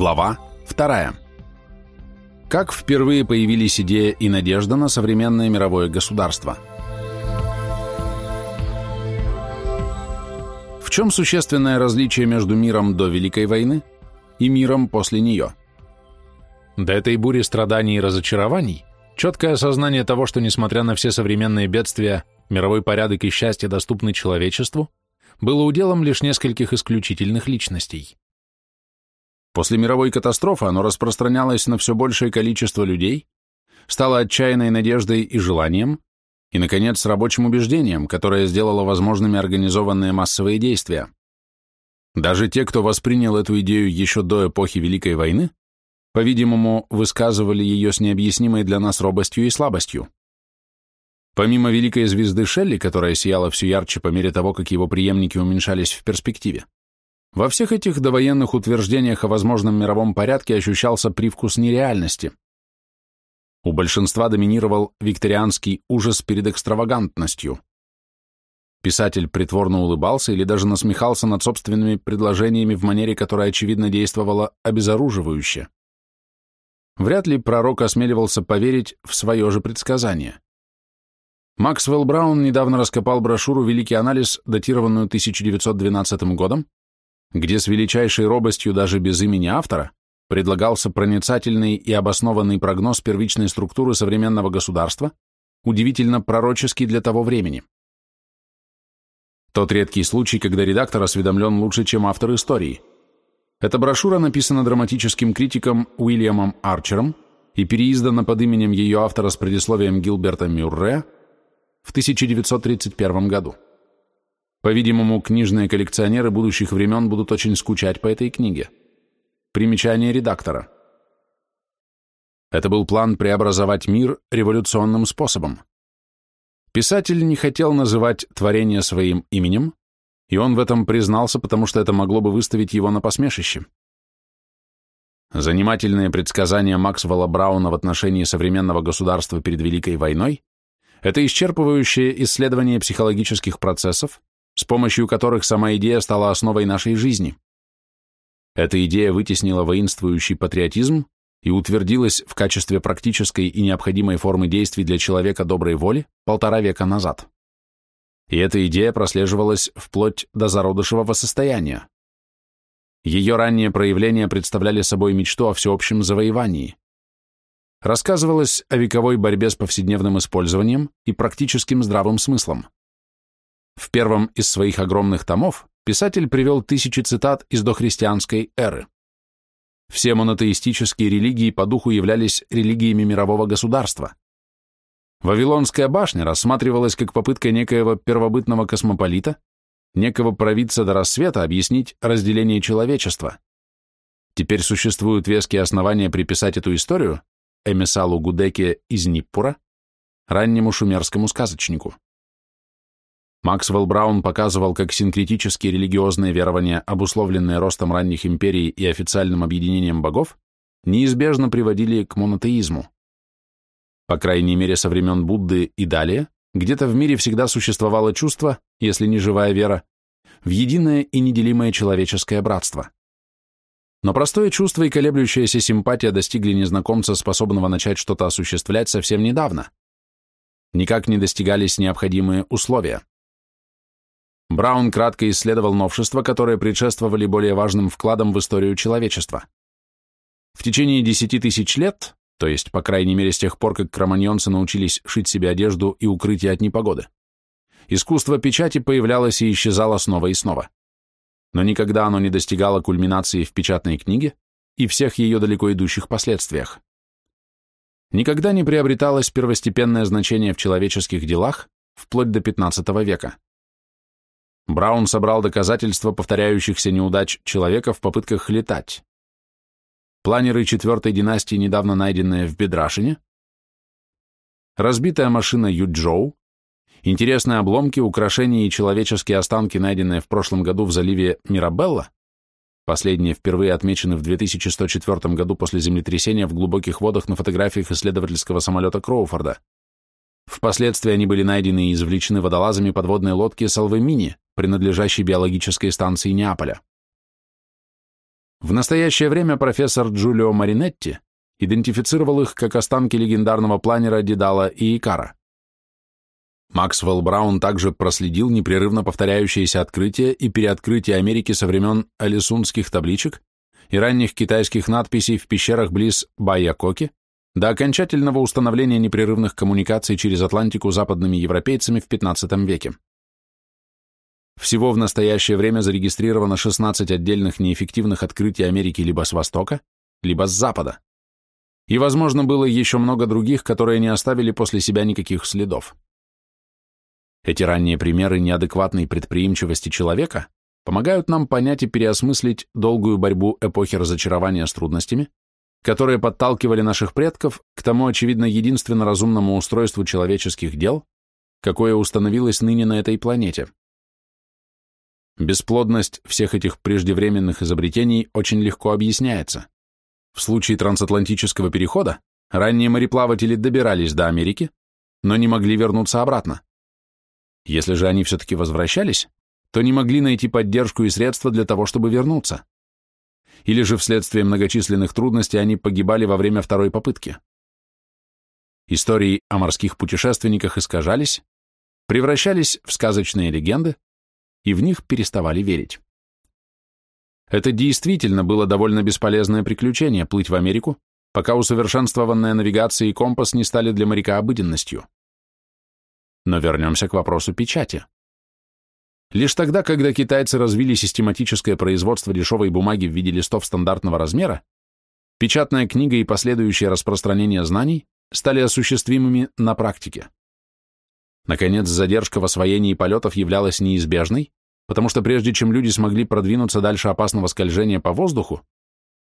Глава 2. Как впервые появились идея и надежда на современное мировое государство? В чем существенное различие между миром до Великой войны и миром после нее? До этой бури страданий и разочарований четкое осознание того, что, несмотря на все современные бедствия, мировой порядок и счастье доступны человечеству, было уделом лишь нескольких исключительных личностей. После мировой катастрофы оно распространялось на все большее количество людей, стало отчаянной надеждой и желанием, и, наконец, рабочим убеждением, которое сделало возможными организованные массовые действия. Даже те, кто воспринял эту идею еще до эпохи Великой войны, по-видимому, высказывали ее с необъяснимой для нас робостью и слабостью. Помимо великой звезды Шелли, которая сияла все ярче по мере того, как его преемники уменьшались в перспективе, во всех этих довоенных утверждениях о возможном мировом порядке ощущался привкус нереальности. У большинства доминировал викторианский ужас перед экстравагантностью. Писатель притворно улыбался или даже насмехался над собственными предложениями в манере, которая, очевидно, действовала обезоруживающе. Вряд ли пророк осмеливался поверить в свое же предсказание. Максвелл Браун недавно раскопал брошюру «Великий анализ», датированную 1912 годом, где с величайшей робостью даже без имени автора предлагался проницательный и обоснованный прогноз первичной структуры современного государства, удивительно пророческий для того времени. Тот редкий случай, когда редактор осведомлен лучше, чем автор истории. Эта брошюра написана драматическим критиком Уильямом Арчером и переиздана под именем ее автора с предисловием Гилберта Мюрре в 1931 году. По-видимому, книжные коллекционеры будущих времен будут очень скучать по этой книге. Примечание редактора. Это был план преобразовать мир революционным способом. Писатель не хотел называть творение своим именем, и он в этом признался, потому что это могло бы выставить его на посмешище. Занимательные предсказания Максвелла Брауна в отношении современного государства перед Великой войной – это исчерпывающее исследование психологических процессов, с помощью которых сама идея стала основой нашей жизни. Эта идея вытеснила воинствующий патриотизм и утвердилась в качестве практической и необходимой формы действий для человека доброй воли полтора века назад. И эта идея прослеживалась вплоть до зародышевого состояния. Ее ранние проявления представляли собой мечту о всеобщем завоевании. Рассказывалось о вековой борьбе с повседневным использованием и практическим здравым смыслом. В первом из своих огромных томов писатель привел тысячи цитат из дохристианской эры. Все монотеистические религии по духу являлись религиями мирового государства. Вавилонская башня рассматривалась как попытка некоего первобытного космополита, некого провидца до рассвета объяснить разделение человечества. Теперь существуют веские основания приписать эту историю Эмисалу Гудеке из Ниппура, раннему шумерскому сказочнику. Максвелл Браун показывал, как синкретические религиозные верования, обусловленные ростом ранних империй и официальным объединением богов, неизбежно приводили к монотеизму. По крайней мере, со времен Будды и далее, где-то в мире всегда существовало чувство, если не живая вера, в единое и неделимое человеческое братство. Но простое чувство и колеблющаяся симпатия достигли незнакомца, способного начать что-то осуществлять совсем недавно. Никак не достигались необходимые условия. Браун кратко исследовал новшества, которые предшествовали более важным вкладам в историю человечества. В течение десяти тысяч лет, то есть, по крайней мере, с тех пор, как кроманьонцы научились шить себе одежду и укрытие от непогоды, искусство печати появлялось и исчезало снова и снова. Но никогда оно не достигало кульминации в печатной книге и всех ее далеко идущих последствиях. Никогда не приобреталось первостепенное значение в человеческих делах вплоть до XV века. Браун собрал доказательства повторяющихся неудач человека в попытках летать. Планеры четвертой династии, недавно найденные в Бедрашине, разбитая машина Юджоу, интересные обломки, украшения и человеческие останки, найденные в прошлом году в заливе Мирабелла, последние впервые отмечены в 2104 году после землетрясения в глубоких водах на фотографиях исследовательского самолета Кроуфорда. Впоследствии они были найдены и извлечены водолазами подводной лодки Салвемини, принадлежащей биологической станции Неаполя. В настоящее время профессор Джулио Маринетти идентифицировал их как останки легендарного планера Дедала и Икара. Максвелл Браун также проследил непрерывно повторяющиеся открытия и переоткрытия Америки со времен алисунских табличек и ранних китайских надписей в пещерах близ Байякоки до окончательного установления непрерывных коммуникаций через Атлантику западными европейцами в XV веке. Всего в настоящее время зарегистрировано 16 отдельных неэффективных открытий Америки либо с востока, либо с запада. И, возможно, было еще много других, которые не оставили после себя никаких следов. Эти ранние примеры неадекватной предприимчивости человека помогают нам понять и переосмыслить долгую борьбу эпохи разочарования с трудностями, которые подталкивали наших предков к тому, очевидно, единственно разумному устройству человеческих дел, какое установилось ныне на этой планете. Бесплодность всех этих преждевременных изобретений очень легко объясняется. В случае трансатлантического перехода ранние мореплаватели добирались до Америки, но не могли вернуться обратно. Если же они все-таки возвращались, то не могли найти поддержку и средства для того, чтобы вернуться. Или же вследствие многочисленных трудностей они погибали во время второй попытки. Истории о морских путешественниках искажались, превращались в сказочные легенды, и в них переставали верить. Это действительно было довольно бесполезное приключение плыть в Америку, пока усовершенствованная навигация и компас не стали для моряка обыденностью. Но вернемся к вопросу печати. Лишь тогда, когда китайцы развили систематическое производство дешевой бумаги в виде листов стандартного размера, печатная книга и последующее распространение знаний стали осуществимыми на практике. Наконец, задержка в освоении полетов являлась неизбежной, потому что прежде чем люди смогли продвинуться дальше опасного скольжения по воздуху,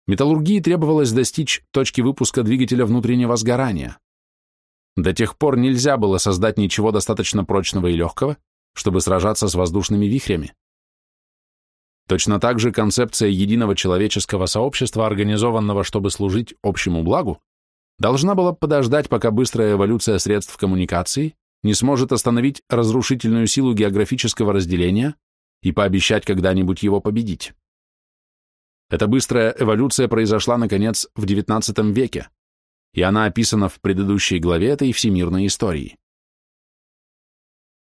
металлургии требовалось достичь точки выпуска двигателя внутреннего сгорания. До тех пор нельзя было создать ничего достаточно прочного и легкого, чтобы сражаться с воздушными вихрями. Точно так же концепция единого человеческого сообщества, организованного, чтобы служить общему благу, должна была подождать, пока быстрая эволюция средств коммуникации не сможет остановить разрушительную силу географического разделения и пообещать когда-нибудь его победить. Эта быстрая эволюция произошла, наконец, в XIX веке, и она описана в предыдущей главе этой всемирной истории.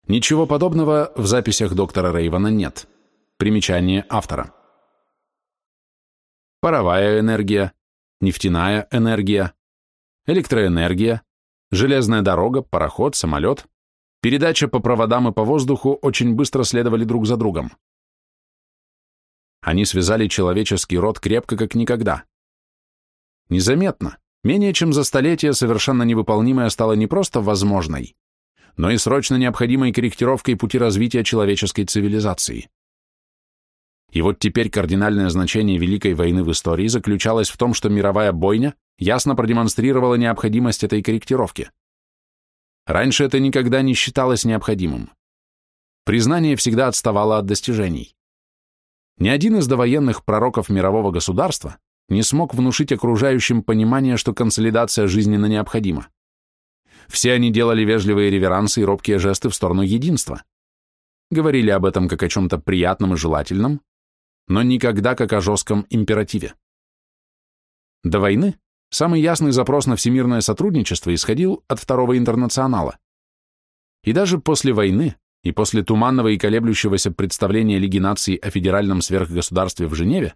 Ничего подобного в записях доктора Рейвана нет. Примечание автора. Паровая энергия, нефтяная энергия, электроэнергия, железная дорога, пароход, самолет, передача по проводам и по воздуху очень быстро следовали друг за другом. Они связали человеческий род крепко, как никогда. Незаметно, Менее чем за столетие совершенно невыполнимое стало не просто возможной, но и срочно необходимой корректировкой пути развития человеческой цивилизации. И вот теперь кардинальное значение Великой войны в истории заключалось в том, что мировая бойня ясно продемонстрировала необходимость этой корректировки. Раньше это никогда не считалось необходимым. Признание всегда отставало от достижений. Ни один из довоенных пророков мирового государства не смог внушить окружающим понимание, что консолидация жизненно необходима. Все они делали вежливые реверансы и робкие жесты в сторону единства. Говорили об этом как о чем-то приятном и желательном, но никогда как о жестком императиве. До войны самый ясный запрос на всемирное сотрудничество исходил от Второго интернационала. И даже после войны и после туманного и колеблющегося представления Лиги наций о федеральном сверхгосударстве в Женеве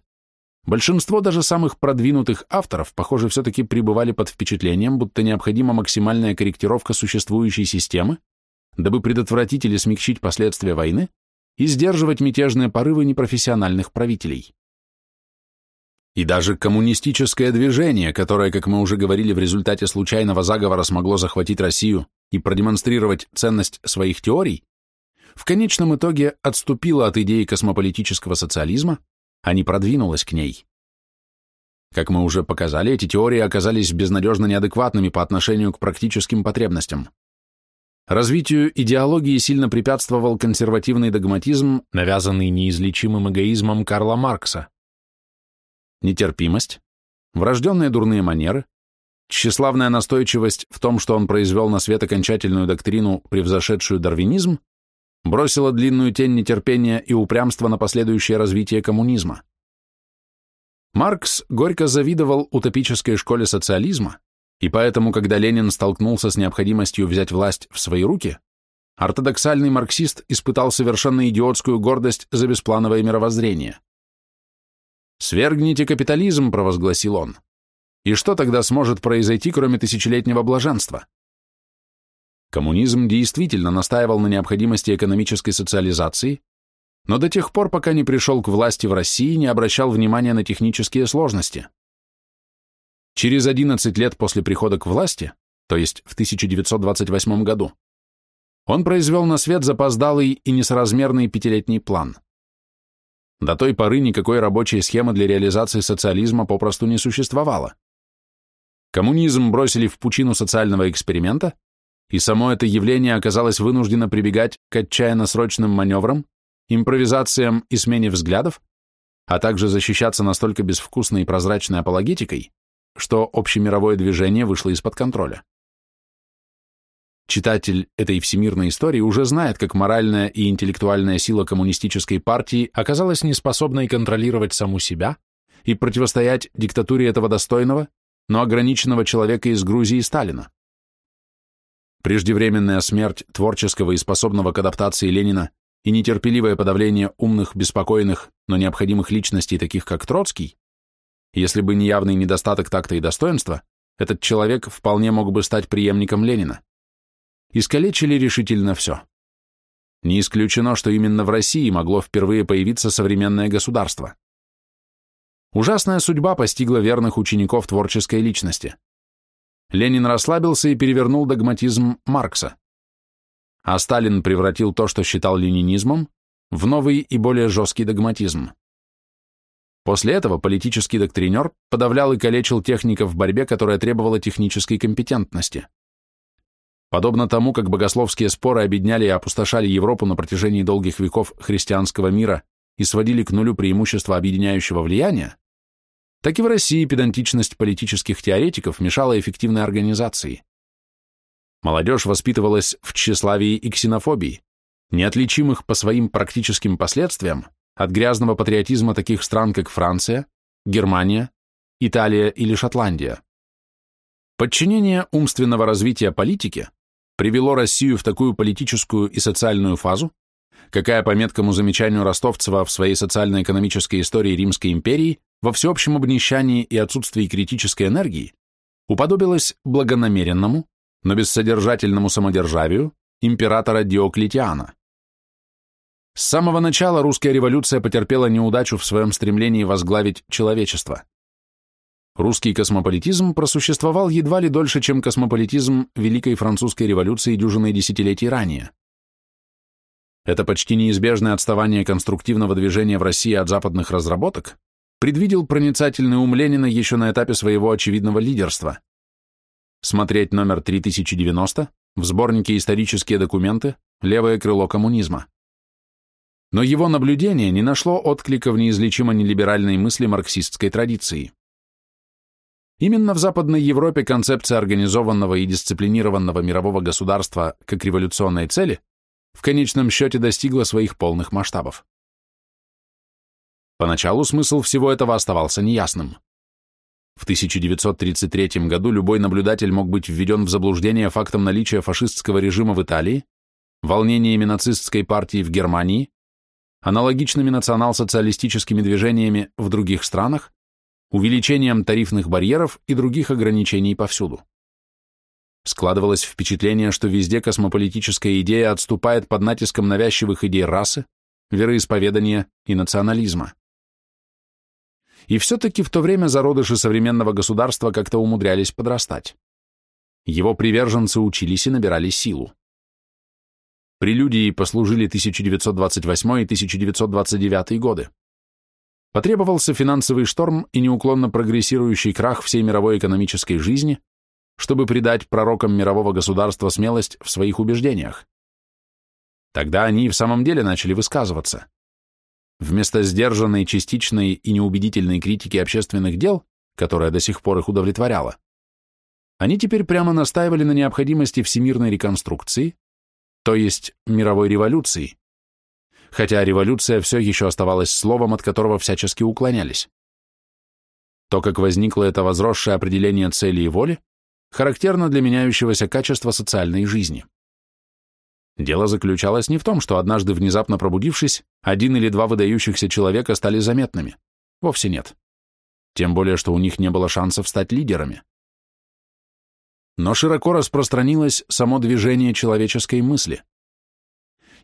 Большинство даже самых продвинутых авторов, похоже, все-таки пребывали под впечатлением, будто необходима максимальная корректировка существующей системы, дабы предотвратить или смягчить последствия войны и сдерживать мятежные порывы непрофессиональных правителей. И даже коммунистическое движение, которое, как мы уже говорили, в результате случайного заговора смогло захватить Россию и продемонстрировать ценность своих теорий, в конечном итоге отступило от идеи космополитического социализма а не продвинулась к ней. Как мы уже показали, эти теории оказались безнадежно неадекватными по отношению к практическим потребностям. Развитию идеологии сильно препятствовал консервативный догматизм, навязанный неизлечимым эгоизмом Карла Маркса. Нетерпимость, врожденные дурные манеры, тщеславная настойчивость в том, что он произвел на свет окончательную доктрину, превзошедшую дарвинизм, бросила длинную тень нетерпения и упрямства на последующее развитие коммунизма. Маркс горько завидовал утопической школе социализма, и поэтому, когда Ленин столкнулся с необходимостью взять власть в свои руки, ортодоксальный марксист испытал совершенно идиотскую гордость за бесплановое мировоззрение. «Свергните капитализм», — провозгласил он. И что тогда сможет произойти, кроме тысячелетнего блаженства? Коммунизм действительно настаивал на необходимости экономической социализации, но до тех пор, пока не пришел к власти в России, не обращал внимания на технические сложности. Через 11 лет после прихода к власти, то есть в 1928 году, он произвел на свет запоздалый и несоразмерный пятилетний план. До той поры никакой рабочей схемы для реализации социализма попросту не существовало. Коммунизм бросили в пучину социального эксперимента, и само это явление оказалось вынуждено прибегать к отчаянно-срочным маневрам, импровизациям и смене взглядов, а также защищаться настолько безвкусной и прозрачной апологетикой, что общемировое движение вышло из-под контроля. Читатель этой всемирной истории уже знает, как моральная и интеллектуальная сила коммунистической партии оказалась неспособной контролировать саму себя и противостоять диктатуре этого достойного, но ограниченного человека из Грузии Сталина. Преждевременная смерть творческого и способного к адаптации Ленина и нетерпеливое подавление умных, беспокойных, но необходимых личностей, таких как Троцкий, если бы не явный недостаток такта и достоинства, этот человек вполне мог бы стать преемником Ленина искалечили решительно все. Не исключено, что именно в России могло впервые появиться современное государство. Ужасная судьба постигла верных учеников творческой личности. Ленин расслабился и перевернул догматизм Маркса. А Сталин превратил то, что считал ленинизмом, в новый и более жесткий догматизм. После этого политический доктринер подавлял и калечил техников в борьбе, которая требовала технической компетентности. Подобно тому, как богословские споры объединяли и опустошали Европу на протяжении долгих веков христианского мира и сводили к нулю преимущества объединяющего влияния, так и в России педантичность политических теоретиков мешала эффективной организации. Молодежь воспитывалась в тщеславии и ксенофобии, неотличимых по своим практическим последствиям от грязного патриотизма таких стран, как Франция, Германия, Италия или Шотландия. Подчинение умственного развития политике привело Россию в такую политическую и социальную фазу, какая, по меткому замечанию Ростовцева в своей социально-экономической истории Римской империи, во всеобщем обнищании и отсутствии критической энергии, уподобилась благонамеренному, но бессодержательному самодержавию императора Диоклетиана. С самого начала русская революция потерпела неудачу в своем стремлении возглавить человечество. Русский космополитизм просуществовал едва ли дольше, чем космополитизм Великой Французской революции дюжиной десятилетий ранее. Это почти неизбежное отставание конструктивного движения в России от западных разработок предвидел проницательный ум Ленина еще на этапе своего очевидного лидерства. Смотреть номер 3090 в сборнике «Исторические документы. Левое крыло коммунизма». Но его наблюдение не нашло отклика в неизлечимо нелиберальной мысли марксистской традиции. Именно в Западной Европе концепция организованного и дисциплинированного мирового государства как революционной цели в конечном счете достигла своих полных масштабов. Поначалу смысл всего этого оставался неясным. В 1933 году любой наблюдатель мог быть введен в заблуждение фактом наличия фашистского режима в Италии, волнениями нацистской партии в Германии, аналогичными национал-социалистическими движениями в других странах, увеличением тарифных барьеров и других ограничений повсюду. Складывалось впечатление, что везде космополитическая идея отступает под натиском навязчивых идей расы, вероисповедания и национализма. И все-таки в то время зародыши современного государства как-то умудрялись подрастать. Его приверженцы учились и набирали силу. Прелюдией послужили 1928 и 1929 годы. Потребовался финансовый шторм и неуклонно прогрессирующий крах всей мировой экономической жизни, чтобы придать пророкам мирового государства смелость в своих убеждениях. Тогда они в самом деле начали высказываться. Вместо сдержанной, частичной и неубедительной критики общественных дел, которая до сих пор их удовлетворяла, они теперь прямо настаивали на необходимости всемирной реконструкции, то есть мировой революции, хотя революция все еще оставалась словом, от которого всячески уклонялись. То, как возникло это возросшее определение цели и воли, характерно для меняющегося качества социальной жизни. Дело заключалось не в том, что однажды внезапно пробудившись, один или два выдающихся человека стали заметными. Вовсе нет. Тем более, что у них не было шансов стать лидерами. Но широко распространилось само движение человеческой мысли.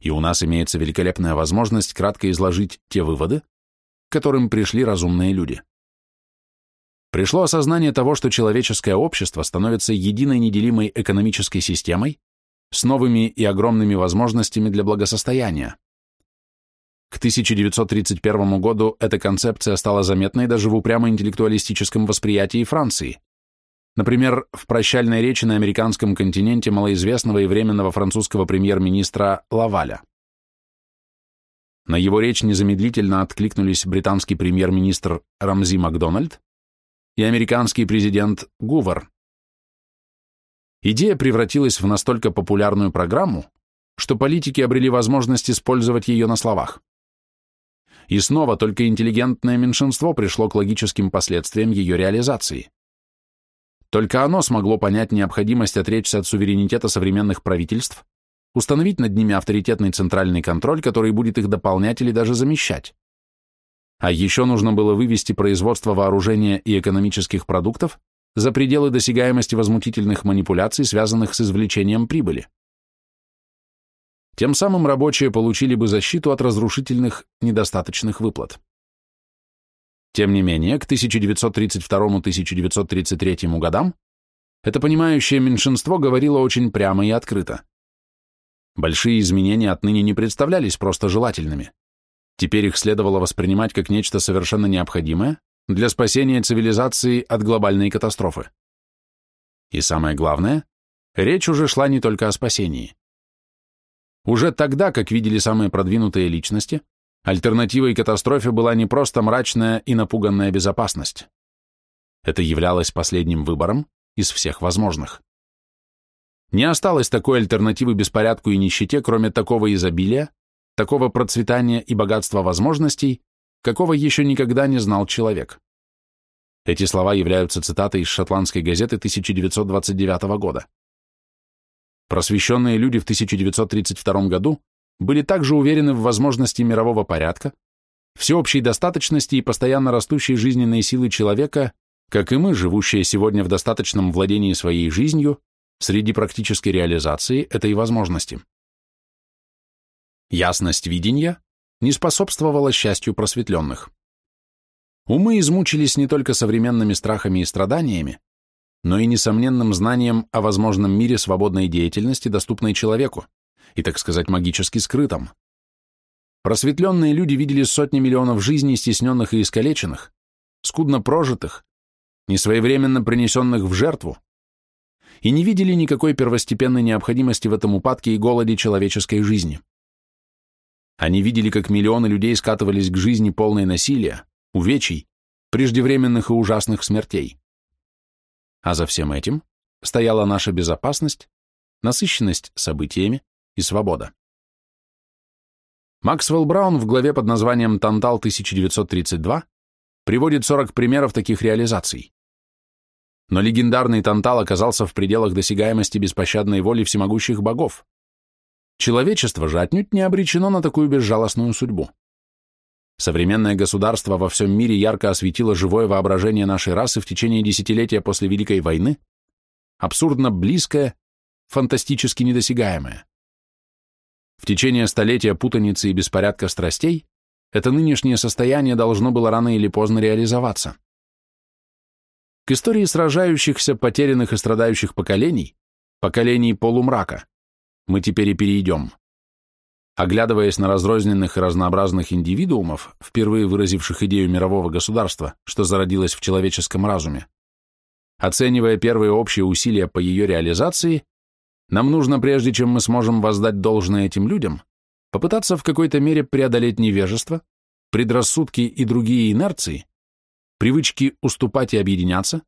И у нас имеется великолепная возможность кратко изложить те выводы, к которым пришли разумные люди. Пришло осознание того, что человеческое общество становится единой неделимой экономической системой с новыми и огромными возможностями для благосостояния. К 1931 году эта концепция стала заметной даже в упрямо интеллектуалистическом восприятии Франции. Например, в прощальной речи на американском континенте малоизвестного и временного французского премьер-министра Лаваля. На его речь незамедлительно откликнулись британский премьер-министр Рамзи Макдональд и американский президент Гувер. Идея превратилась в настолько популярную программу, что политики обрели возможность использовать ее на словах. И снова только интеллигентное меньшинство пришло к логическим последствиям ее реализации. Только оно смогло понять необходимость отречься от суверенитета современных правительств, установить над ними авторитетный центральный контроль, который будет их дополнять или даже замещать. А еще нужно было вывести производство вооружения и экономических продуктов за пределы досягаемости возмутительных манипуляций, связанных с извлечением прибыли. Тем самым рабочие получили бы защиту от разрушительных недостаточных выплат. Тем не менее, к 1932-1933 годам это понимающее меньшинство говорило очень прямо и открыто. Большие изменения отныне не представлялись просто желательными. Теперь их следовало воспринимать как нечто совершенно необходимое для спасения цивилизации от глобальной катастрофы. И самое главное, речь уже шла не только о спасении. Уже тогда, как видели самые продвинутые личности, альтернативой катастрофе была не просто мрачная и напуганная безопасность. Это являлось последним выбором из всех возможных. Не осталось такой альтернативы беспорядку и нищете, кроме такого изобилия, такого процветания и богатства возможностей, какого еще никогда не знал человек. Эти слова являются цитатой из шотландской газеты 1929 года. Просвещенные люди в 1932 году были также уверены в возможности мирового порядка, всеобщей достаточности и постоянно растущей жизненной силы человека, как и мы, живущие сегодня в достаточном владении своей жизнью, среди практической реализации этой возможности. Ясность видения не способствовала счастью просветленных. Умы измучились не только современными страхами и страданиями, но и несомненным знанием о возможном мире свободной деятельности, доступной человеку, и, так сказать, магически скрытом. Просветленные люди видели сотни миллионов жизней, стесненных и искалеченных, скудно прожитых, несвоевременно принесенных в жертву, и не видели никакой первостепенной необходимости в этом упадке и голоде человеческой жизни. Они видели, как миллионы людей скатывались к жизни полной насилия, увечий, преждевременных и ужасных смертей. А за всем этим стояла наша безопасность, насыщенность событиями и свобода. Максвелл Браун в главе под названием «Тантал 1932» приводит 40 примеров таких реализаций. Но легендарный Тантал оказался в пределах досягаемости беспощадной воли всемогущих богов. Человечество же отнюдь не обречено на такую безжалостную судьбу. Современное государство во всем мире ярко осветило живое воображение нашей расы в течение десятилетия после Великой войны, абсурдно близкое, фантастически недосягаемое. В течение столетия путаницы и беспорядка страстей это нынешнее состояние должно было рано или поздно реализоваться. К истории сражающихся, потерянных и страдающих поколений, поколений полумрака, мы теперь и перейдем. Оглядываясь на разрозненных и разнообразных индивидуумов, впервые выразивших идею мирового государства, что зародилось в человеческом разуме, оценивая первые общие усилия по ее реализации, нам нужно, прежде чем мы сможем воздать должное этим людям, попытаться в какой-то мере преодолеть невежество, предрассудки и другие инерции, привычки уступать и объединяться,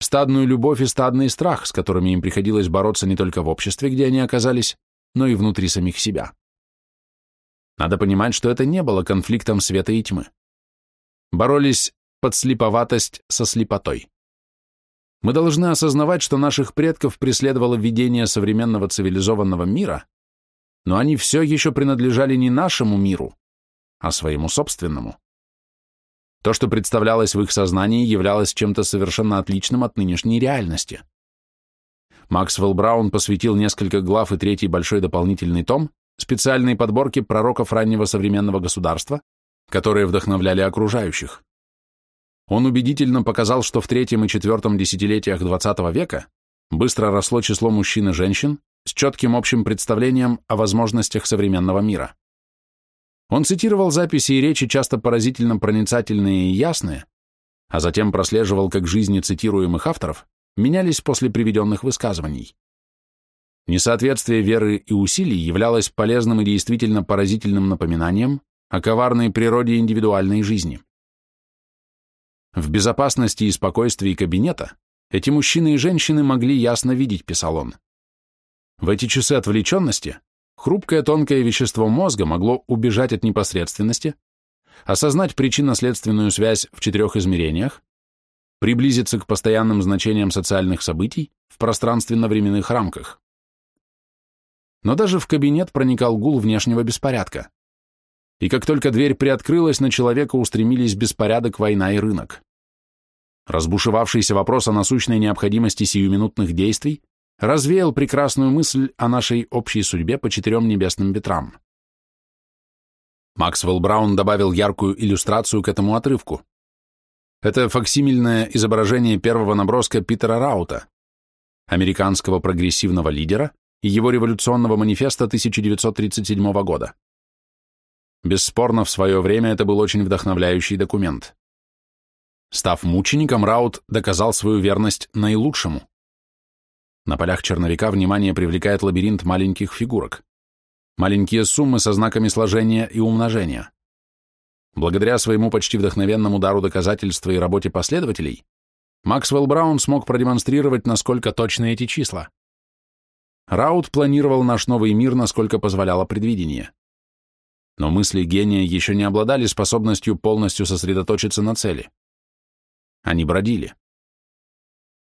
стадную любовь и стадный страх, с которыми им приходилось бороться не только в обществе, где они оказались, но и внутри самих себя. Надо понимать, что это не было конфликтом света и тьмы. Боролись подслеповатость со слепотой. Мы должны осознавать, что наших предков преследовало видение современного цивилизованного мира, но они все еще принадлежали не нашему миру, а своему собственному. То, что представлялось в их сознании, являлось чем-то совершенно отличным от нынешней реальности. Максвелл Браун посвятил несколько глав и третий большой дополнительный том специальной подборке пророков раннего современного государства, которые вдохновляли окружающих. Он убедительно показал, что в третьем и четвертом десятилетиях XX века быстро росло число мужчин и женщин с четким общим представлением о возможностях современного мира. Он цитировал записи и речи, часто поразительно проницательные и ясные, а затем прослеживал, как жизни цитируемых авторов менялись после приведенных высказываний. Несоответствие веры и усилий являлось полезным и действительно поразительным напоминанием о коварной природе индивидуальной жизни. В безопасности и спокойствии кабинета эти мужчины и женщины могли ясно видеть, писал он. В эти часы отвлеченности хрупкое тонкое вещество мозга могло убежать от непосредственности, осознать причинно-следственную связь в четырех измерениях, приблизиться к постоянным значениям социальных событий в пространственно-временных рамках. Но даже в кабинет проникал гул внешнего беспорядка. И как только дверь приоткрылась, на человека устремились беспорядок, война и рынок. Разбушевавшийся вопрос о насущной необходимости сиюминутных действий развеял прекрасную мысль о нашей общей судьбе по четырем небесным ветрам. Максвелл Браун добавил яркую иллюстрацию к этому отрывку. Это факсимильное изображение первого наброска Питера Раута, американского прогрессивного лидера и его революционного манифеста 1937 года. Бесспорно, в свое время это был очень вдохновляющий документ. Став мучеником, Раут доказал свою верность наилучшему. На полях черновика внимание привлекает лабиринт маленьких фигурок. Маленькие суммы со знаками сложения и умножения. Благодаря своему почти вдохновенному дару доказательства и работе последователей, Максвелл Браун смог продемонстрировать, насколько точны эти числа. Раут планировал наш новый мир, насколько позволяло предвидение. Но мысли гения еще не обладали способностью полностью сосредоточиться на цели. Они бродили.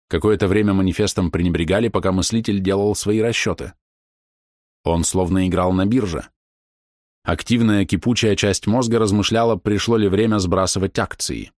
Какое-то время манифестом пренебрегали, пока мыслитель делал свои расчеты. Он словно играл на бирже. Активная кипучая часть мозга размышляла, пришло ли время сбрасывать акции.